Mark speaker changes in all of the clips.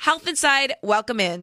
Speaker 1: Health Inside, welcome in.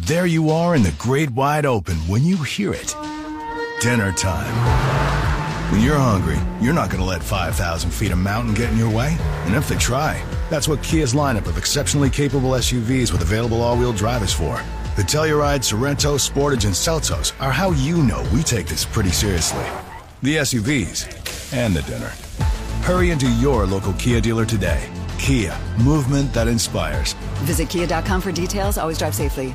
Speaker 2: There you are in the great wide open when you hear it. Dinner time. When you're hungry, you're not going to let 5,000 feet of mountain get in your way. And if they try, that's what Kia's lineup of exceptionally capable SUVs with available all-wheel drive is for. The Telluride, Sorento, Sportage, and Seltos are how you know we take this pretty seriously. The SUVs and the dinner. Hurry into your local Kia dealer today. Kia, movement that inspires.
Speaker 3: Visit kia.com for details. Always drive safely.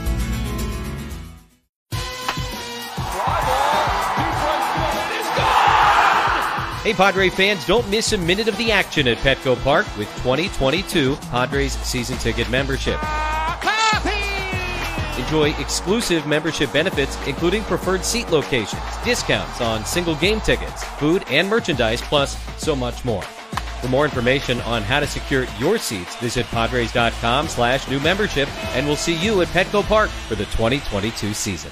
Speaker 4: Hey, Padre fans, don't miss a minute of the action at Petco Park with 2022 Padres season ticket membership. Enjoy exclusive membership benefits, including preferred seat locations, discounts on single game tickets, food and merchandise, plus so much more. For more information on how to secure your seats, visit Padres.com slash new membership, and we'll see you at Petco Park for the 2022 season.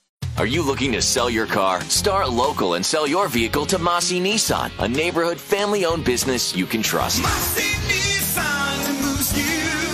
Speaker 5: Are you looking to sell your car? Start local and sell your vehicle to Mossy Nissan, a neighborhood family owned business you can trust.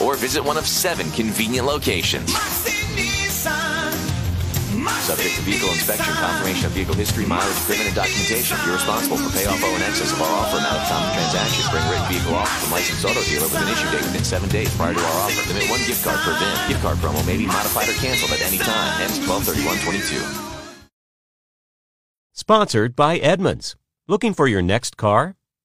Speaker 5: or visit one of seven convenient locations. Subject to vehicle inspection, confirmation of vehicle history, mileage, equipment, and documentation. You're responsible for payoff owe in excess of our offer amount of time of transaction. Bring written vehicle offer from licensed auto dealer with an issue date within seven days prior to our offer. Limit one gift card per VIN. Gift card promo may be modified or canceled at any time. Ends 123122.
Speaker 6: Sponsored by Edmunds. Looking for your next car?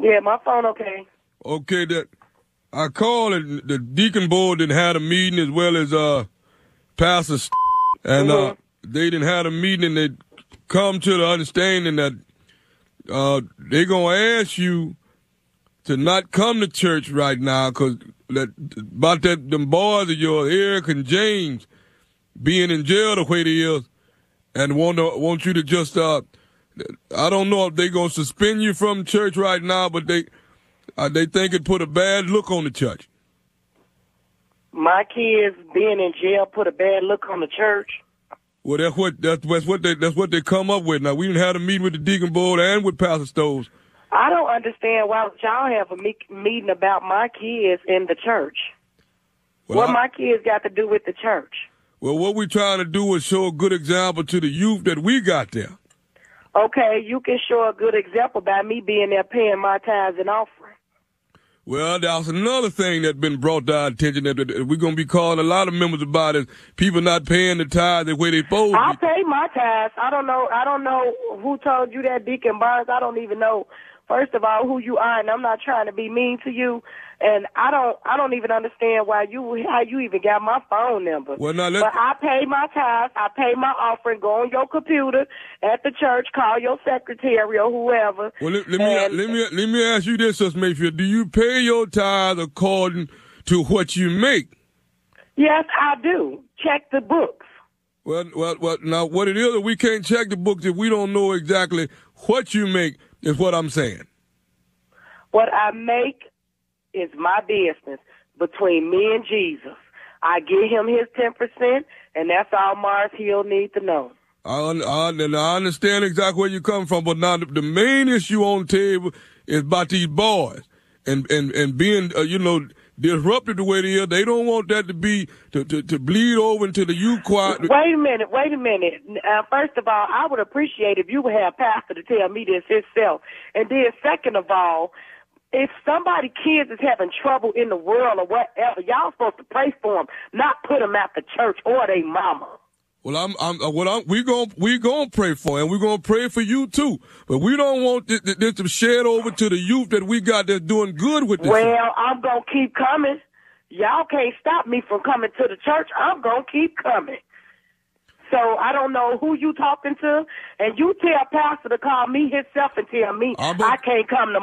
Speaker 7: Yeah, my phone okay.
Speaker 8: Okay, that I called and the deacon board didn't have a meeting as well as uh Pastor St- and uh
Speaker 7: Mm-hmm.
Speaker 8: they didn't have a meeting and they come to the understanding that uh they gonna ask you to not come to church right now because that about that them boys of yours, Eric and James, being in jail the way they is, and want to want you to just uh I don't know if they're gonna suspend you from church right now, but they uh, they think it put a bad look on the church.
Speaker 7: My kids being in jail put a bad look on the church.
Speaker 8: Well, that's what that's, that's what they that's what they come up with. Now we didn't have a meeting with the deacon board and with Pastor Stoves.
Speaker 7: I don't understand why y'all have a me- meeting about my kids in the church.
Speaker 8: Well,
Speaker 7: what
Speaker 8: I-
Speaker 7: my kids got to do with the church?
Speaker 8: Well, what we're trying to do is show a good example to the youth that we got there.
Speaker 7: Okay, you can show a good example by me being there paying my tithes and offering.
Speaker 8: Well, that's another thing that's been brought to our attention that, we're going to be calling a lot of members about is people not paying the tithes the way they supposed
Speaker 7: I pay my tithes. I don't know. I don't know who told you that, Deacon Barnes. I don't even know. First of all, who you are, and I'm not trying to be mean to you. And I don't. I don't even understand why you how you even got my phone number.
Speaker 8: Well, now let
Speaker 7: But I pay my tithes. I pay my offering. Go on your computer at the church. Call your secretary or whoever.
Speaker 8: Well, let, let me let me let me ask you this, Sister Mayfield. Do you pay your tithe according to what you make?
Speaker 7: Yes, I do. Check the books.
Speaker 8: Well, well, well. Now, what it is, we can't check the books if we don't know exactly what you make. Is what I'm saying.
Speaker 7: What I make is my business between me and Jesus. I give him his ten percent, and that's all Mars Hill need to know.
Speaker 8: I, I, I understand exactly where you come from, but now the, the main issue on the table is about these boys and and and being, uh, you know, disrupted the way they are. They don't want that to be to to, to bleed over into the youth choir.
Speaker 7: Wait a minute, wait a minute. Uh, first of all, I would appreciate if you would have Pastor to tell me this himself. And then second of all, if somebody kids is having trouble in the world or whatever, y'all supposed to pray for them, not put them at the church or they mama.
Speaker 8: Well, I'm, I'm, uh, what I'm, we gon' we gonna pray for, and we're gonna pray for you too. But we don't want this, this to shed over to the youth that we got that's doing good with this.
Speaker 7: Well, I'm gonna keep coming. Y'all can't stop me from coming to the church. I'm gonna keep coming. So I don't know who you talking to, and you tell Pastor to call me himself and tell me I can't come to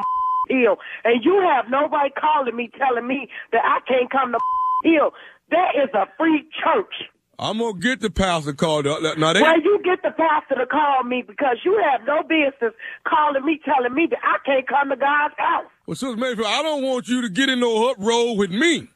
Speaker 7: Hill, and you have nobody calling me telling me that I can't come to Hill. That is a free church.
Speaker 8: I'm gonna get the pastor called up. Now they,
Speaker 7: Well, you get the pastor to call me because you have no business calling me, telling me that I can't come to God's house.
Speaker 8: well, Sister Mayfield, I don't want you to get in no uproar with me.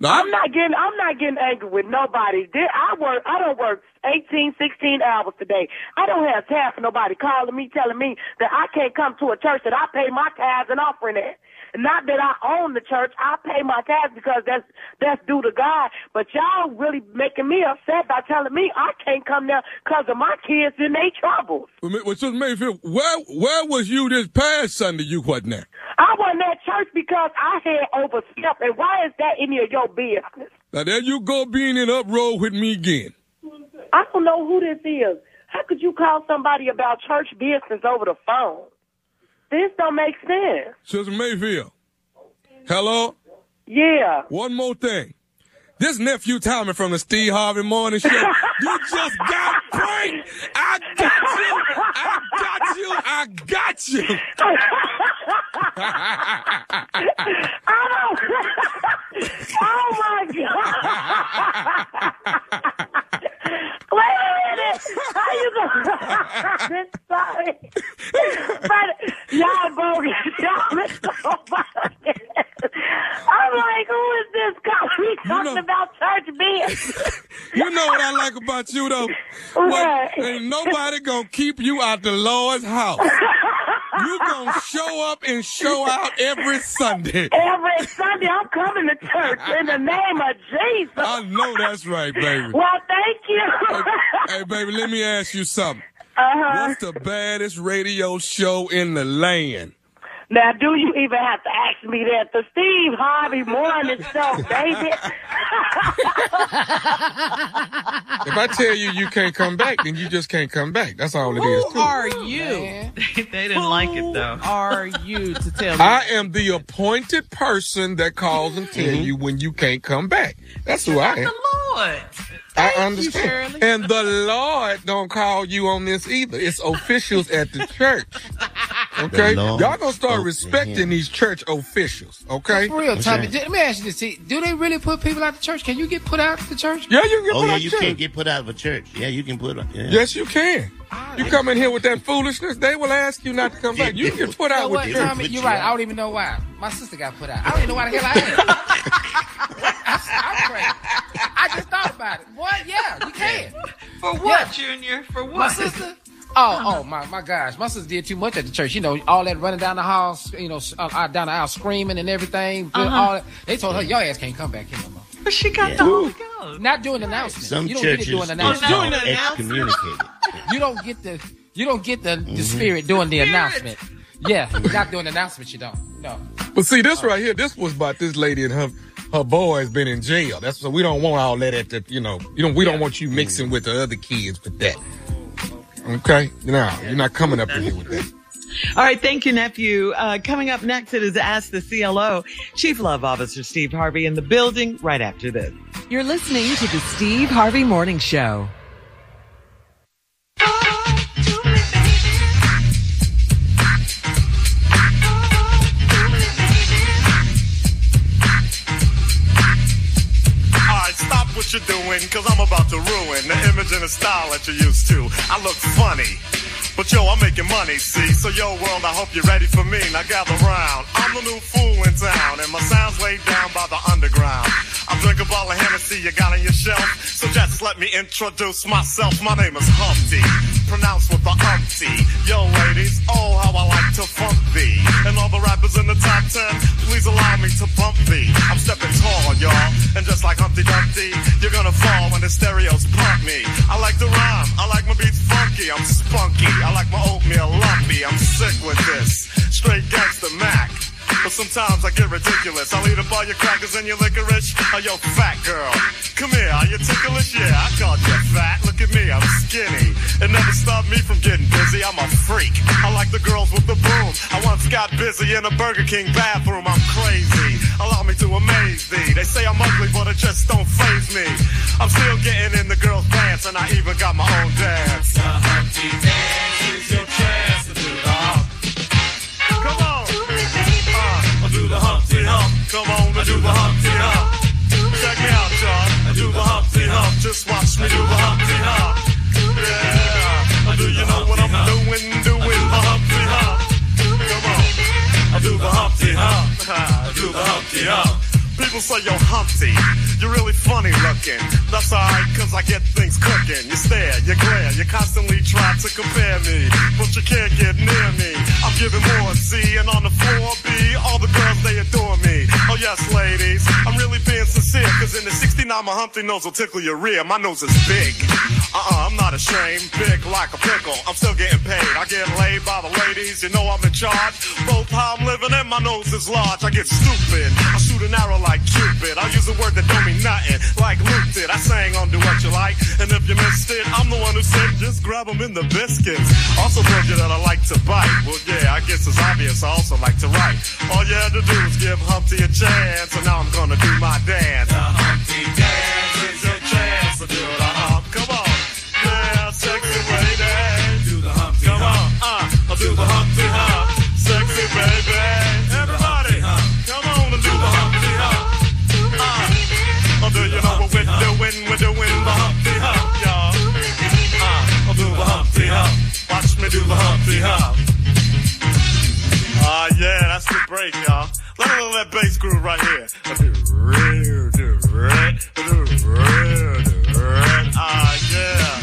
Speaker 8: Now,
Speaker 7: I'm not getting I'm not getting angry with nobody. I work I don't work 18, 16 hours today. I don't have time for nobody calling me telling me that I can't come to a church that I pay my tithes and offering at. Not that I own the church, I pay my tithes because that's that's due to God. But y'all really making me upset by telling me I can't come there because of my kids and their troubles.
Speaker 8: Well, Sister Mayfield, where where was you this past Sunday? You wasn't there.
Speaker 7: I wasn't at church because I had overslept. And why is that any of your business?
Speaker 8: Now there you go, being in uproar with me again.
Speaker 7: I don't know who this is. How could you call somebody about church business over the phone? This don't make sense.
Speaker 8: Sister Mayfield, hello.
Speaker 7: Yeah.
Speaker 8: One more thing. This nephew Tommy from the Steve Harvey Morning Show, you just got pranked. I got you. I got you. I got you.
Speaker 7: oh my god! Wait a minute! How you going? Sorry, but y'all bogus. Y'all is so bogus. I'm like, who is this guy? Talking about church business.
Speaker 8: You know what I like about you though?
Speaker 7: What?
Speaker 8: Ain't nobody gonna keep you out the Lord's house. You gonna show up and show out every Sunday.
Speaker 7: Every Sunday, I'm coming to church in the name of Jesus.
Speaker 8: I know that's right, baby.
Speaker 7: Well, thank you.
Speaker 8: Hey, baby, let me ask you something.
Speaker 7: Uh-huh.
Speaker 8: What's the baddest radio show in the land?
Speaker 7: Now, do you even have to ask me that? The Steve Harvey Morning Show, baby.
Speaker 8: If I tell you you can't come back, then you just can't come back. That's all it is.
Speaker 9: Who are you?
Speaker 10: they didn't like it though.
Speaker 9: Are you to tell me?
Speaker 8: I am the appointed person that calls and tell mm-hmm. you when you can't come back. That's who I am.
Speaker 10: The Lord.
Speaker 8: I understand. and the Lord don't call you on this either. It's officials at the church. Okay?
Speaker 11: The
Speaker 8: Y'all gonna start respecting these church officials, okay?
Speaker 9: For real, Tommy. Let me ask you this: see, Do they really put people out the church? Can you get put out of the church?
Speaker 8: Yeah, you can get
Speaker 11: Oh
Speaker 8: put
Speaker 11: yeah,
Speaker 8: out
Speaker 11: you
Speaker 8: church.
Speaker 11: can't get put out of a church. Yeah, you can put. Yeah.
Speaker 8: Yes, you can. You come in here with that foolishness, they will ask you not to come back. You can get put
Speaker 9: You know
Speaker 8: out with
Speaker 9: what. Tommy? You're right. I don't even know why. My sister got put out. I don't even know why the hell I am. I'm, I'm crazy. I just thought about it. What? Yeah, you can.
Speaker 10: For what, Junior? For what?
Speaker 9: My sister. Oh, oh my, my gosh! My sister did too much at the church. You know, all that running down the house, you know, uh, uh, down the aisle screaming and everything.
Speaker 10: Uh-huh.
Speaker 9: All that. They told her, "Your ass can't come back here no more."
Speaker 10: But she got
Speaker 11: Yeah.
Speaker 10: the Holy Ghost.
Speaker 9: Not doing the announcement.
Speaker 11: Some
Speaker 9: you don't get it
Speaker 11: churches
Speaker 9: doing the
Speaker 11: is
Speaker 9: announcement.
Speaker 11: called
Speaker 10: Doing the announcement.
Speaker 11: excommunicated.
Speaker 9: You don't get the you don't get the,
Speaker 11: Mm-hmm.
Speaker 9: the spirit doing the
Speaker 10: Spirit.
Speaker 9: announcement. Yeah, not doing the announcement. You don't. No.
Speaker 8: But see, this right here, this was about this lady and her her boy's been in jail. That's so we don't want all that at the you know you know we don't want you mixing with the other kids with that. Okay, now you're not coming up in here with that.
Speaker 10: All right, thank you, nephew. Uh, coming up next, it is Ask the CLO. Chief Love Officer Steve Harvey in the building right after this.
Speaker 12: You're listening to the Steve Harvey Morning Show.
Speaker 13: You're doing, cause I'm about to ruin the image and the style that you're used to. I look funny. But yo, I'm making money, see? So yo, world, I hope you're ready for me. Now gather round. I'm the new fool in town, and my sound's laid down by the underground. Drink a bottle of Hennessy you got on your shelf. So just let me introduce myself. My name is Humpty, pronounced with the umpty. Yo, ladies, oh, how I like to funk thee. And all the rappers in the top ten, please allow me to bump thee. I'm stepping tall, y'all. And just like Humpty Dumpty, you're gonna fall when the stereos pump me. I like to rhyme, I like my beats funky, I'm spunky. I like my oatmeal lumpy, I'm sick with this. Straight gangster Mac. But sometimes I get ridiculous. I'll eat up all your crackers and your licorice. Oh, yo, fat girl. Come here, are you ticklish? Yeah, I called you fat. Look at me, I'm skinny. It never stopped me from getting busy. I'm a freak. I like the girls with the broom. I once got busy in a Burger King bathroom. I'm crazy. Allow me to amaze thee. They say I'm ugly, but it just don't phase me. I'm still getting in the girls' pants, and I even got my own dance. The Humpty Dance is your Come on and do the Humpty Hump. Check me out, y'all. I do the Humpty Hump. Just watch me do the Humpty Hump. Yeah. Do you know what I'm doing? Doing the Humpty Hump. Come on. I do the Humpty Hump. I do the Humpty Hump. People say, you're Humpty, you're really funny looking. That's alright, cause I get things cooking. You stare, you glare, you constantly try to compare me. But you can't get near me. I'm giving more C, and on the floor B, all the girls, they adore me. Oh, yes, ladies, I'm really being sincere, cause in the 69, my Humpty nose will tickle your rear. My nose is big. Uh-uh, I'm not ashamed. Big like a pickle. I'm still getting paid. I get laid by the ladies. You know I'm in charge. Both how I'm living and my nose is large. I get stupid. I shoot an arrow like Cupid. I use a word that don't mean nothing. Like Luke did. I sang on Do What You Like. And if you missed it, I'm the one who said just grab 'em in the biscuits. Also told you that I like to bite. Well, yeah, I guess it's obvious. I also like to write. All you had to do was give Humpty a chance. And now I'm gonna do my dance. The Humpty dance is your chance to do the hump. Come on. Yeah, sexy lady. Do the Humpty Come on. Uh, I'll do the Humpty Hump. Sexy baby. Everybody. Come on and do the Humpty Hump. Uh, do you know what we're doing? We're doing the Humpty Hump, y'all. Uh, I'll do the Humpty Hump. Watch me do the Humpty Hump. Right here. Ah, yeah.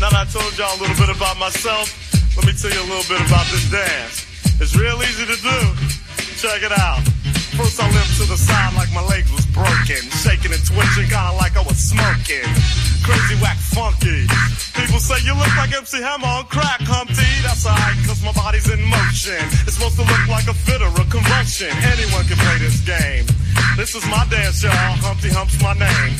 Speaker 13: Now that I told y'all a little bit about myself, let me tell you a little bit about this dance. It's real easy to do. Check it out. First I limped to the side like my legs was broken. Shaking and twitching, kinda like I was smoking. Crazy, whack, funky. People say you look like MC Hammer on crack, Humpty. That's alright, cause my body's in motion. It's supposed to look like a fit or a convulsion. Anyone can play this game. This is my dance, y'all. Humpty Hump's my name.